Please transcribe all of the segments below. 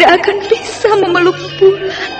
tidak akan bisa memeluk bulan.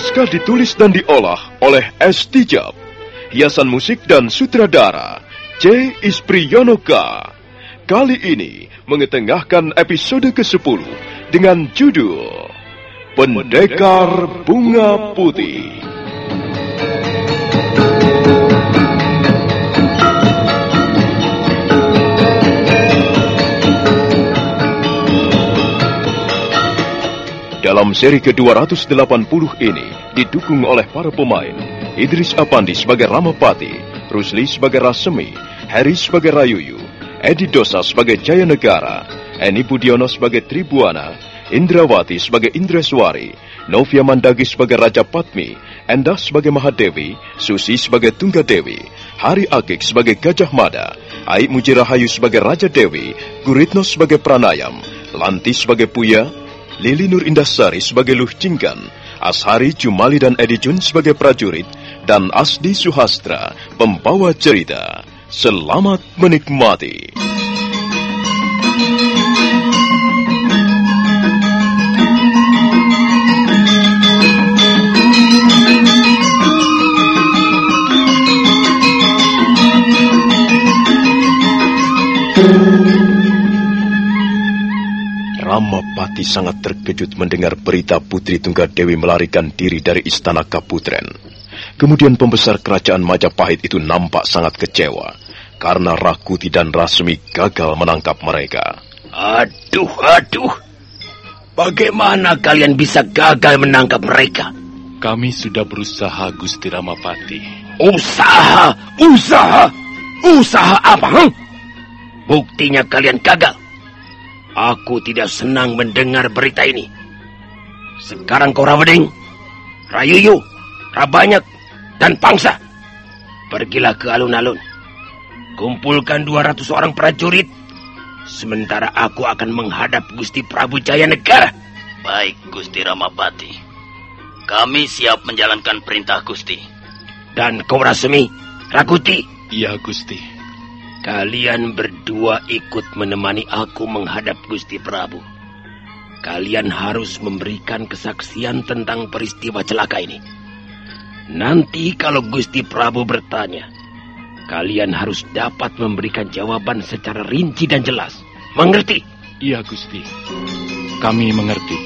Naskah ditulis dan diolah oleh S. Tijab. Hiasan musik dan sutradara C. Ispriyonoka. Kali ini mengetengahkan episode ke-10 dengan judul Pendekar Bunga Putih. Dalam seri ke-280 ini didukung oleh para pemain Idris Apandi sebagai Ramapati, Rusli sebagai Rasemi, Heri sebagai Rayuyu, Edi Dosa sebagai Jaya Negara, Eni Budiono sebagai Tribuana, Indrawati sebagai Indreswari, Novia Mandagi sebagai Raja Patmi, Endah sebagai Mahadewi, Susi sebagai Tunggadewi, Hari Akik sebagai Gajah Mada, Aik Mujirahayu sebagai Raja Dewi, Guritno sebagai Pranayam, Lanti sebagai Puya, Lili Nur Indasari sebagai Luh Cinggan, Ashari Jumali dan Edi Jun sebagai prajurit, dan Asdi Suhastra, pembawa cerita. Selamat menikmati. Sangat terkejut mendengar berita Putri Tunggadewi melarikan diri dari istana Kaputren. Kemudian pembesar kerajaan Majapahit itu nampak sangat kecewa karena Rakuti dan Rasmi gagal menangkap mereka. Aduh, aduh. Bagaimana kalian bisa gagal menangkap mereka? Kami sudah berusaha, Gusti Ramapati. Usaha, usaha, usaha apa? Huh? Buktinya kalian gagal. Aku tidak senang mendengar berita ini. Sekarang kau Raweding, Rayuyu, Rabanyak, dan Pangsa. Pergilah ke alun-alun. Kumpulkan 200 orang prajurit. Sementara aku akan menghadap Gusti Prabu Jaya Negara. Baik, Gusti Ramapati. Kami siap menjalankan perintah Gusti. Dan kau Rasemi, Rakuti. Iya, Gusti. Kalian berdua ikut menemani aku menghadap Gusti Prabu. Kalian harus memberikan kesaksian tentang peristiwa celaka ini. Nanti kalau Gusti Prabu bertanya, kalian harus dapat memberikan jawaban secara rinci dan jelas. Mengerti? Iya, Gusti. Kami mengerti.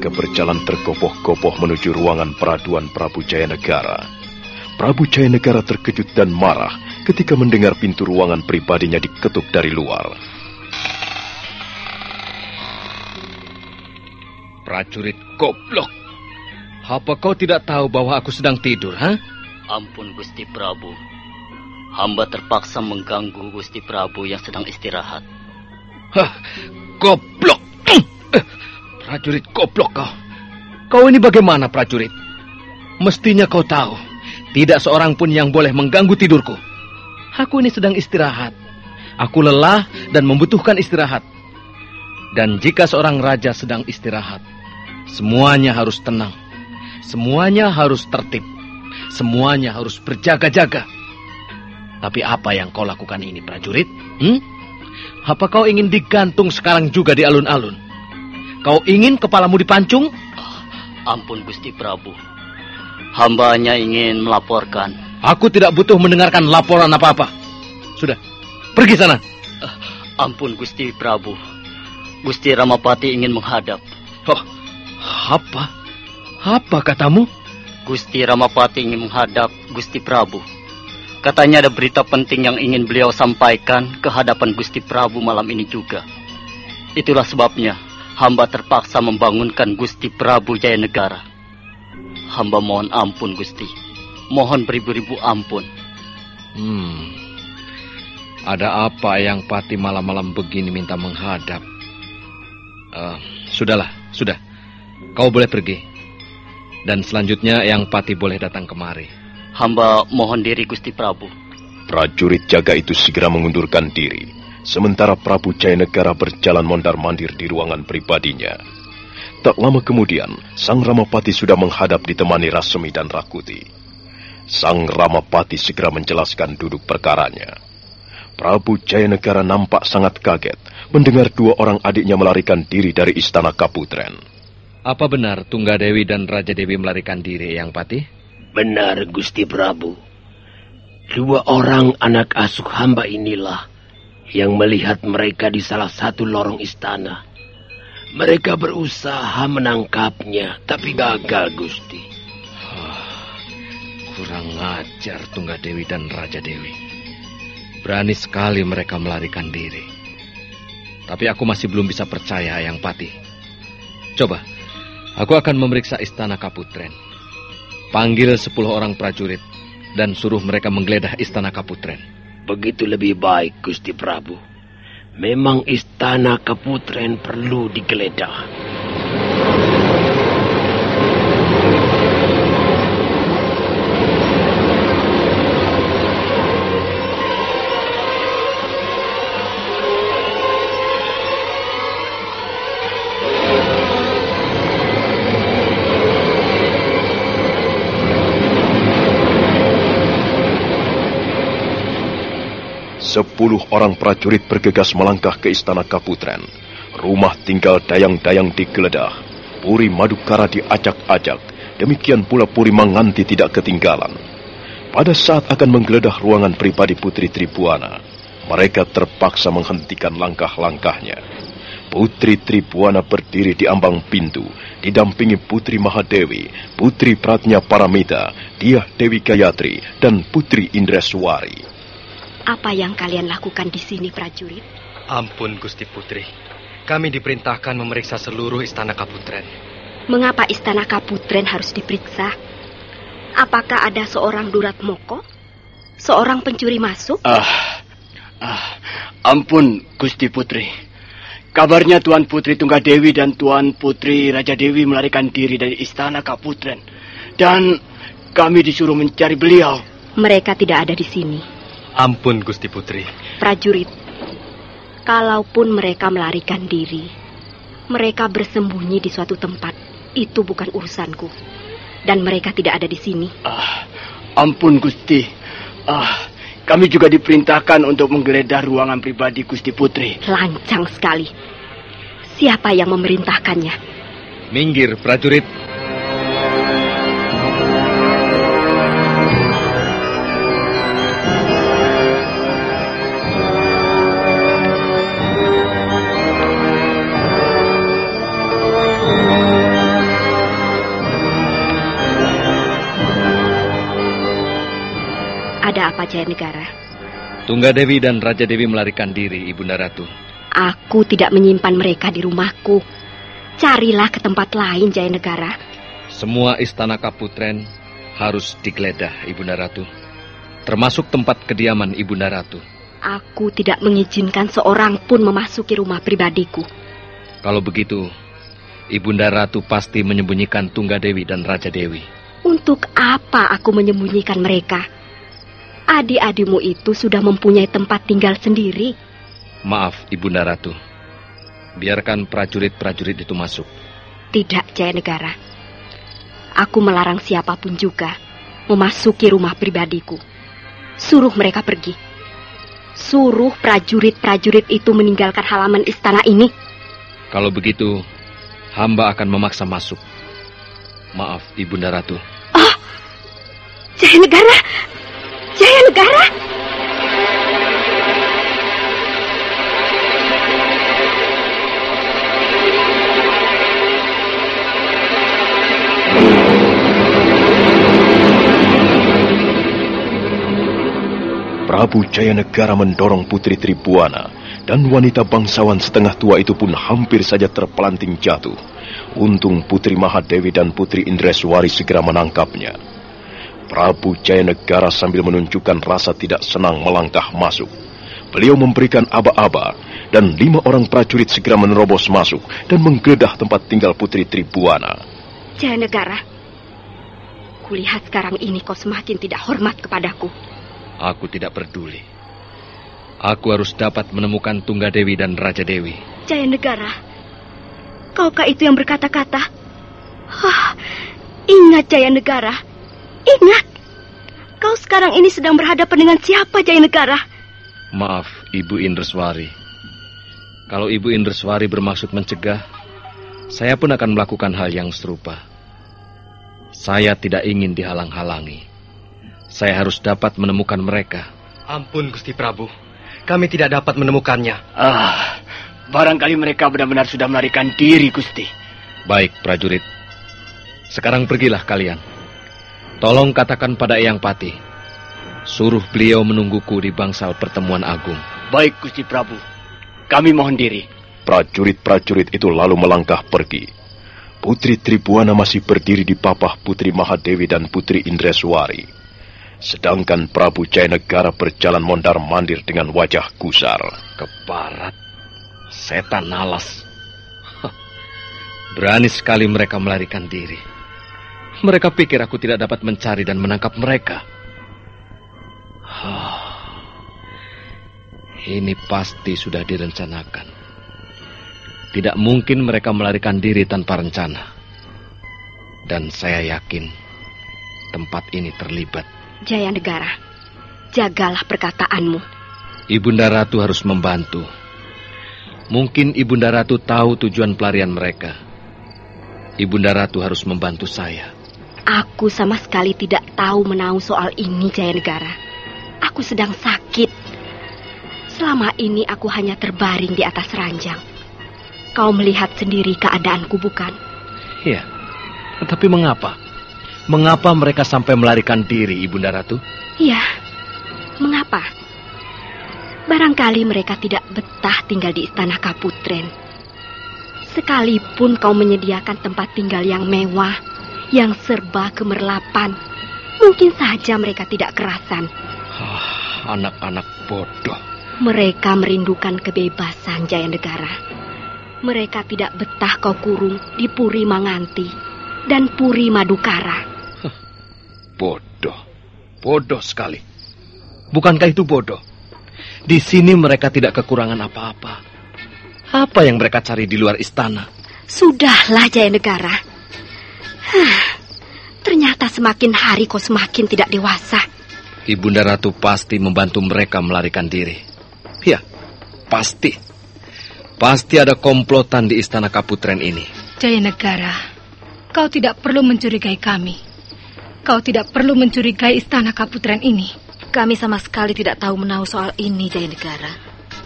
Jaga berjalan tergopoh-gopoh menuju ruangan peraduan Prabu Jayanegara. Prabu Jayanegara terkejut dan marah ketika mendengar pintu ruangan pribadinya diketuk dari luar. Prajurit goblok. Apa kau tidak tahu bahwa aku sedang tidur, ha? Ampun Gusti Prabu. Hamba terpaksa mengganggu Gusti Prabu yang sedang istirahat. Hah, goblok. Prajurit goblok kau. Kau ini bagaimana prajurit? Mestinya kau tahu, tidak seorang pun yang boleh mengganggu tidurku. Aku ini sedang istirahat. Aku lelah dan membutuhkan istirahat. Dan jika seorang raja sedang istirahat, semuanya harus tenang. Semuanya harus tertib. Semuanya harus berjaga-jaga. Tapi apa yang kau lakukan ini, prajurit? Hmm? Apa kau ingin digantung sekarang juga di alun-alun? Kau ingin kepalamu dipancung? Ampun Gusti Prabu. Hamba hanya ingin melaporkan. Aku tidak butuh mendengarkan laporan apa-apa. Sudah, pergi sana. Ampun Gusti Prabu. Gusti Ramapati ingin menghadap. Oh, apa? Apa katamu? Gusti Ramapati ingin menghadap Gusti Prabu. Katanya ada berita penting yang ingin beliau sampaikan ke hadapan Gusti Prabu malam ini juga. Itulah sebabnya hamba terpaksa membangunkan Gusti Prabu Jayanegara. Hamba mohon ampun, Gusti. Mohon beribu-ribu ampun. Hmm. Ada apa yang Pati malam-malam begini minta menghadap? Uh, sudahlah, sudah. Kau boleh pergi. Dan selanjutnya yang Pati boleh datang kemari. Hamba mohon diri Gusti Prabu. Prajurit jaga itu segera mengundurkan diri. Sementara Prabu Jayanegara berjalan mondar-mandir di ruangan pribadinya. Tak lama kemudian, Sang Ramapati sudah menghadap ditemani Rasemi dan Rakuti. Sang Ramapati segera menjelaskan duduk perkaranya. Prabu Jayanegara nampak sangat kaget mendengar dua orang adiknya melarikan diri dari istana Kaputren. Apa benar Tunggadewi dan Raja Dewi melarikan diri, Yang Pati? Benar, Gusti Prabu. Dua orang anak asuh hamba inilah yang melihat mereka di salah satu lorong istana. Mereka berusaha menangkapnya, tapi gagal, Gusti. Oh, kurang ajar Tunggadewi dan Raja Dewi. Berani sekali mereka melarikan diri. Tapi aku masih belum bisa percaya, Yang Pati. Coba, aku akan memeriksa istana Kaputren. Panggil sepuluh orang prajurit dan suruh mereka menggeledah istana Kaputren. Begitu lebih baik, Gusti Prabu. Memang istana Kaputren perlu digeledah. Sepuluh orang prajurit bergegas melangkah ke istana Kaputren. Rumah tinggal dayang-dayang digeledah. Puri Madukara diacak-acak. Demikian pula Puri Manganti tidak ketinggalan. Pada saat akan menggeledah ruangan pribadi Putri Tribuana, mereka terpaksa menghentikan langkah-langkahnya. Putri Tribuana berdiri di ambang pintu, didampingi Putri Mahadewi, Putri Pratnya Paramita, Diah Dewi Gayatri, dan Putri Indreswari. Apa yang kalian lakukan di sini, prajurit? Ampun, Gusti Putri. Kami diperintahkan memeriksa seluruh istana Kaputren. Mengapa istana Kaputren harus diperiksa? Apakah ada seorang Durat Moko? Seorang pencuri masuk? Ah, ah, ampun, Gusti Putri. Kabarnya Tuan Putri Tunggadewi dan Tuan Putri Raja Dewi melarikan diri dari istana Kaputren. Dan kami disuruh mencari beliau. Mereka tidak ada di sini. Ampun, Gusti Putri. Prajurit, kalaupun mereka melarikan diri, mereka bersembunyi di suatu tempat. Itu bukan urusanku. Dan mereka tidak ada di sini. Ah, ampun Gusti. Ah, kami juga diperintahkan untuk menggeledah ruangan pribadi Gusti Putri. Lancang sekali. Siapa yang memerintahkannya? Minggir, prajurit. Ada apa, Jaya Negara? Tunggadewi dan Raja Dewi melarikan diri, Ibunda Ratu. Aku tidak menyimpan mereka di rumahku. Carilah ke tempat lain, Jaya Negara. Semua istana Kaputren harus digeledah, Ibunda Ratu. Termasuk tempat kediaman Ibunda Ratu. Aku tidak mengizinkan seorang pun memasuki rumah pribadiku. Kalau begitu, Ibunda Ratu pasti menyembunyikan Tunggadewi dan Raja Dewi. Untuk apa aku menyembunyikan mereka? Adik-adikmu itu sudah mempunyai tempat tinggal sendiri. Maaf, Ibunda Ratu. Biarkan prajurit-prajurit itu masuk. Tidak, Jaya Negara. Aku melarang siapa pun juga memasuki rumah pribadiku. Suruh mereka pergi. Suruh prajurit-prajurit itu meninggalkan halaman istana ini. Kalau begitu, hamba akan memaksa masuk. Maaf, Ibunda Ratu. Oh, Jaya Negara, Prabu Jaya Negara mendorong Putri Tribuana dan wanita bangsawan setengah tua itu pun hampir saja terpelanting jatuh. Untung Putri Mahadewi dan Putri Indreswari segera menangkapnya. Prabu Jayanegara sambil menunjukkan rasa tidak senang melangkah masuk. Beliau memberikan aba-aba dan lima orang prajurit segera menerobos masuk dan menggeledah tempat tinggal Putri Tribuana. Jayanegara, kulihat sekarang ini kau semakin tidak hormat kepadaku. Aku tidak peduli. Aku harus dapat menemukan Tunggadewi dan Raja Dewi. Jayanegara, kaukah itu yang berkata-kata? Hah, ingat Jayanegara. Ingat, kau sekarang ini sedang berhadapan dengan siapa, Jaya Negara? Maaf, Ibu Indreswari. Kalau Ibu Indreswari bermaksud mencegah, saya pun akan melakukan hal yang serupa. Saya tidak ingin dihalang-halangi. Saya harus dapat menemukan mereka. Ampun, Gusti Prabu. Kami tidak dapat menemukannya. Ah, barangkali mereka benar-benar sudah melarikan diri, Gusti. Baik, prajurit. Sekarang pergilah kalian. Tolong katakan pada Eyang Pati. Suruh beliau menungguku di bangsal pertemuan agung. Baik, Gusti Prabu. Kami mohon diri. Prajurit-prajurit itu lalu melangkah pergi. Putri Tribuana masih berdiri di papah Putri Mahadewi dan Putri Indreswari. Sedangkan Prabu Jayanegara berjalan mondar-mandir dengan wajah gusar. Ke barat, setan nalas. Berani sekali mereka melarikan diri. Mereka pikir aku tidak dapat mencari dan menangkap mereka. Ini pasti sudah direncanakan. Tidak mungkin mereka melarikan diri tanpa rencana. Dan saya yakin tempat ini terlibat. Jaya Negara, jagalah perkataanmu. Ibunda Ratu harus membantu. Mungkin Ibunda Ratu tahu tujuan pelarian mereka. Ibunda Ratu harus membantu saya. Aku sama sekali tidak tahu menahu soal ini, Jaya Negara. Aku sedang sakit. Selama ini aku hanya terbaring di atas ranjang. Kau melihat sendiri keadaanku, bukan? Iya. Tetapi mengapa? Mengapa mereka sampai melarikan diri, Ibunda Ratu? Iya. Mengapa? Barangkali mereka tidak betah tinggal di istana Kaputren. Sekalipun kau menyediakan tempat tinggal yang mewah, yang serba kemerlapan. Mungkin saja mereka tidak kerasan. Ah, anak-anak bodoh. Mereka merindukan kebebasan Jaya Negara. Mereka tidak betah kau kurung di Puri Manganti dan Puri Madukara. Bodoh. Bodoh sekali. Bukankah itu bodoh? Di sini mereka tidak kekurangan apa-apa. Apa yang mereka cari di luar istana? Sudahlah Jaya Negara. Hah, ternyata semakin hari kau semakin tidak dewasa. Ibunda Ratu pasti membantu mereka melarikan diri. Ya, pasti. Pasti ada komplotan di istana Kaputren ini. Jaya Negara, kau tidak perlu mencurigai kami. Kau tidak perlu mencurigai istana Kaputren ini. Kami sama sekali tidak tahu menahu soal ini, Jaya Negara.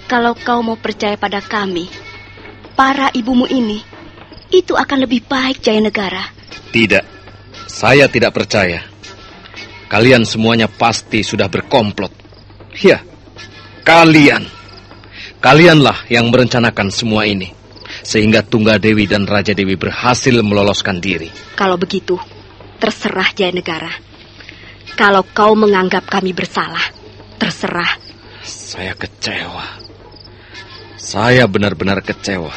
Kalau kau mau percaya pada kami, para ibumu ini, itu akan lebih baik, Jaya Negara. Tidak, saya tidak percaya. Kalian semuanya pasti sudah berkomplot. Ya, kalian. Kalianlah yang merencanakan semua ini. Sehingga Tunggadewi dan Raja Dewi berhasil meloloskan diri. Kalau begitu, terserah Jaya Negara. Kalau kau menganggap kami bersalah, terserah. Saya kecewa. Saya benar-benar kecewa.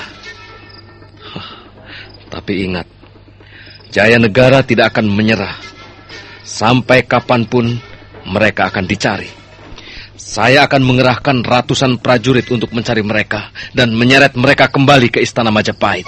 Hah, Tapi ingat, Jaya Negara tidak akan menyerah. Sampai kapan pun mereka akan dicari. Saya akan mengerahkan ratusan prajurit untuk mencari mereka dan menyeret mereka kembali ke Istana Majapahit.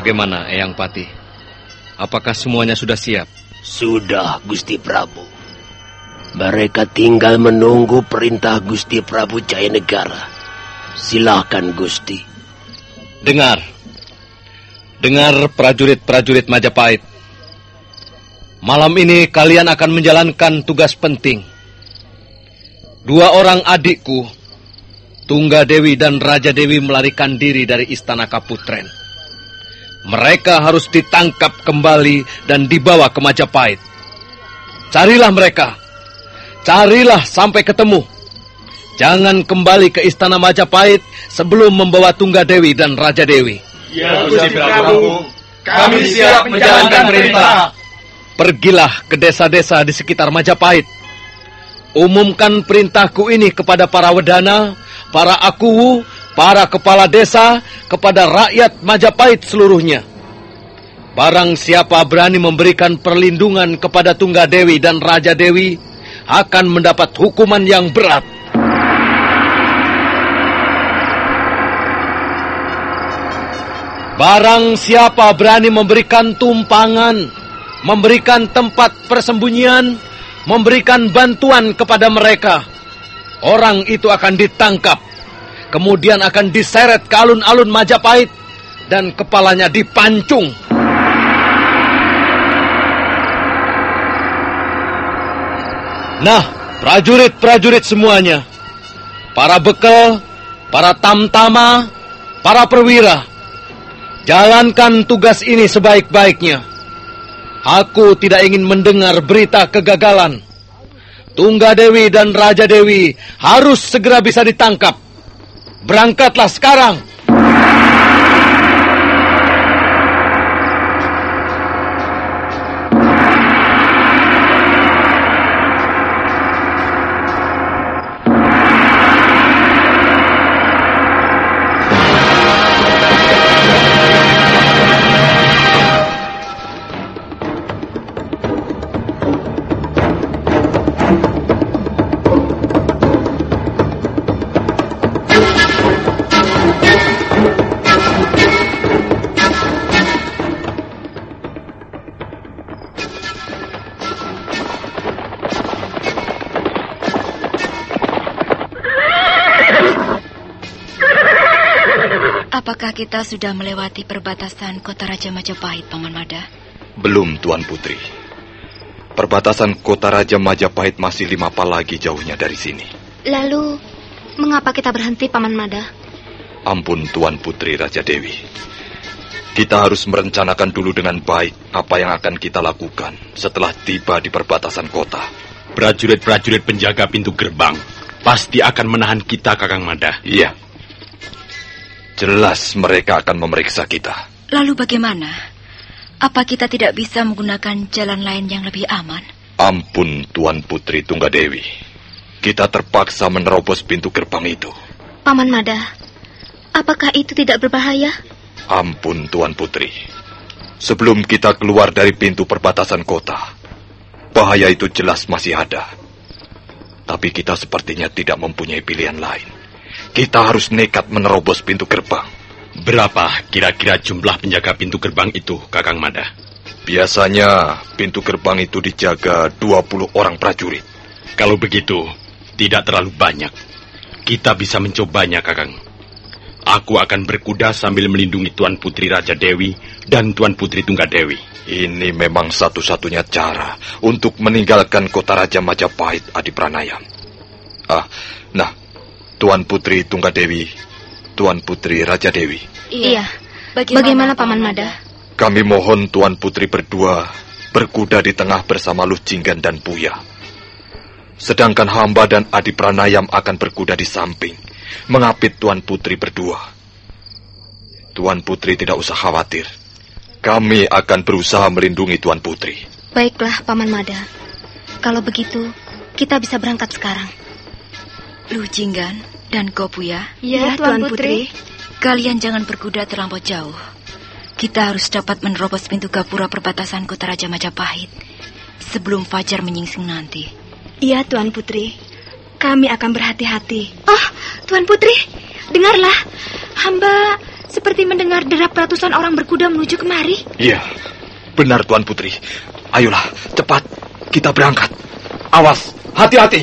Bagaimana, Eyang Pati? Apakah semuanya sudah siap? Sudah, Gusti Prabu. Mereka tinggal menunggu perintah Gusti Prabu Jaya Negara. Silakan, Gusti. Dengar. Dengar prajurit-prajurit Majapahit. Malam ini kalian akan menjalankan tugas penting. Dua orang adikku, Tungga Dewi dan Raja Dewi melarikan diri dari Istana Kaputren. Mereka harus ditangkap kembali dan dibawa ke Majapahit. Carilah mereka. Carilah sampai ketemu. Jangan kembali ke Istana Majapahit sebelum membawa Tungga Dewi dan Raja Dewi. Ya, Gusti Prabu. Kami siap menjalankan perintah. Pergilah ke desa-desa di sekitar Majapahit. Umumkan perintahku ini kepada para wedana, para akuwu, para kepala desa, kepada rakyat Majapahit seluruhnya. Barang siapa berani memberikan perlindungan kepada Tunggadewi dan Raja Dewi, akan mendapat hukuman yang berat. Barang siapa berani memberikan tumpangan, memberikan tempat persembunyian, memberikan bantuan kepada mereka, orang itu akan ditangkap, kemudian akan diseret ke alun-alun Majapahit, dan kepalanya dipancung. Nah, prajurit-prajurit semuanya, para bekal, para tamtama, para perwira, jalankan tugas ini sebaik-baiknya. Aku tidak ingin mendengar berita kegagalan. Tunggadewi dan Raja Dewi harus segera bisa ditangkap. Berangkatlah sekarang. Kita sudah melewati perbatasan kota Raja Majapahit, Paman Mada? Belum, Tuan Putri. Perbatasan kota Raja Majapahit masih lima pal lagi jauhnya dari sini. Lalu, Mengapa kita berhenti, Paman Mada? Ampun Tuan Putri Raja Dewi. Kita harus merencanakan dulu dengan baik apa yang akan kita lakukan setelah tiba di perbatasan kota. Prajurit-prajurit penjaga pintu gerbang pasti akan menahan kita, Kakang Mada. Iya. Jelas mereka akan memeriksa kita. Lalu bagaimana? Apa kita tidak bisa menggunakan jalan lain yang lebih aman? Ampun Tuan Putri Tunggadewi. Kita terpaksa menerobos pintu gerbang itu. Paman Mada, apakah itu tidak berbahaya? Ampun Tuan Putri. Sebelum kita keluar dari pintu perbatasan kota, bahaya itu jelas masih ada. Tapi kita sepertinya tidak mempunyai pilihan lain. Kita harus nekat menerobos pintu gerbang. Berapa kira-kira jumlah penjaga pintu gerbang itu, Kakang Mada? Biasanya pintu gerbang itu dijaga 20 orang prajurit. Kalau begitu, tidak terlalu banyak. Kita bisa mencobanya, Kakang. Aku akan berkuda sambil melindungi Tuan Putri Raja Dewi dan Tuan Putri Tunggadewi. Ini memang satu-satunya cara untuk meninggalkan kota Raja Majapahit Adi Pranayam. Ah, nah, Tuan Putri Tunggadewi, Tuan Putri Raja Dewi. Iya. Bagaimana, Bagaimana Paman Mada? Kami mohon Tuan Putri berdua berkuda di tengah bersama Luh Jinggan dan Puya. Sedangkan hamba dan Adi Pranayam akan berkuda di samping, mengapit Tuan Putri berdua. Tuan Putri tidak usah khawatir. Kami akan berusaha melindungi Tuan Putri. Baiklah, Paman Mada. Kalau begitu, kita bisa berangkat sekarang. Lu Jinggan dan Kopuya. Ya, Tuan, Tuan Putri. Putri. Kalian jangan berkuda terlampau jauh. Kita harus dapat menerobos pintu gapura perbatasan kota Raja Majapahit sebelum fajar menyingsing nanti. Iya, Tuan Putri. Kami akan berhati-hati. Oh, Tuan Putri, dengarlah. Hamba seperti mendengar derap ratusan orang berkuda menuju kemari. Iya, benar Tuan Putri. Ayolah, cepat. Kita berangkat. Awas, hati-hati.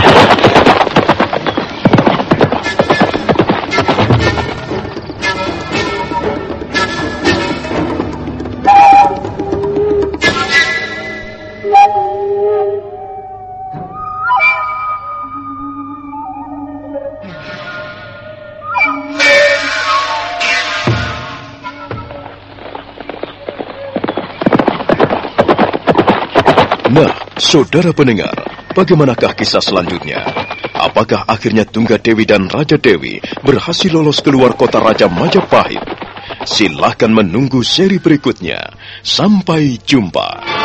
Saudara pendengar, bagaimanakah kisah selanjutnya? Apakah akhirnya Tunggadewi dan Raja Dewi berhasil lolos keluar kota Raja Majapahit? Silahkan menunggu seri berikutnya. Sampai jumpa.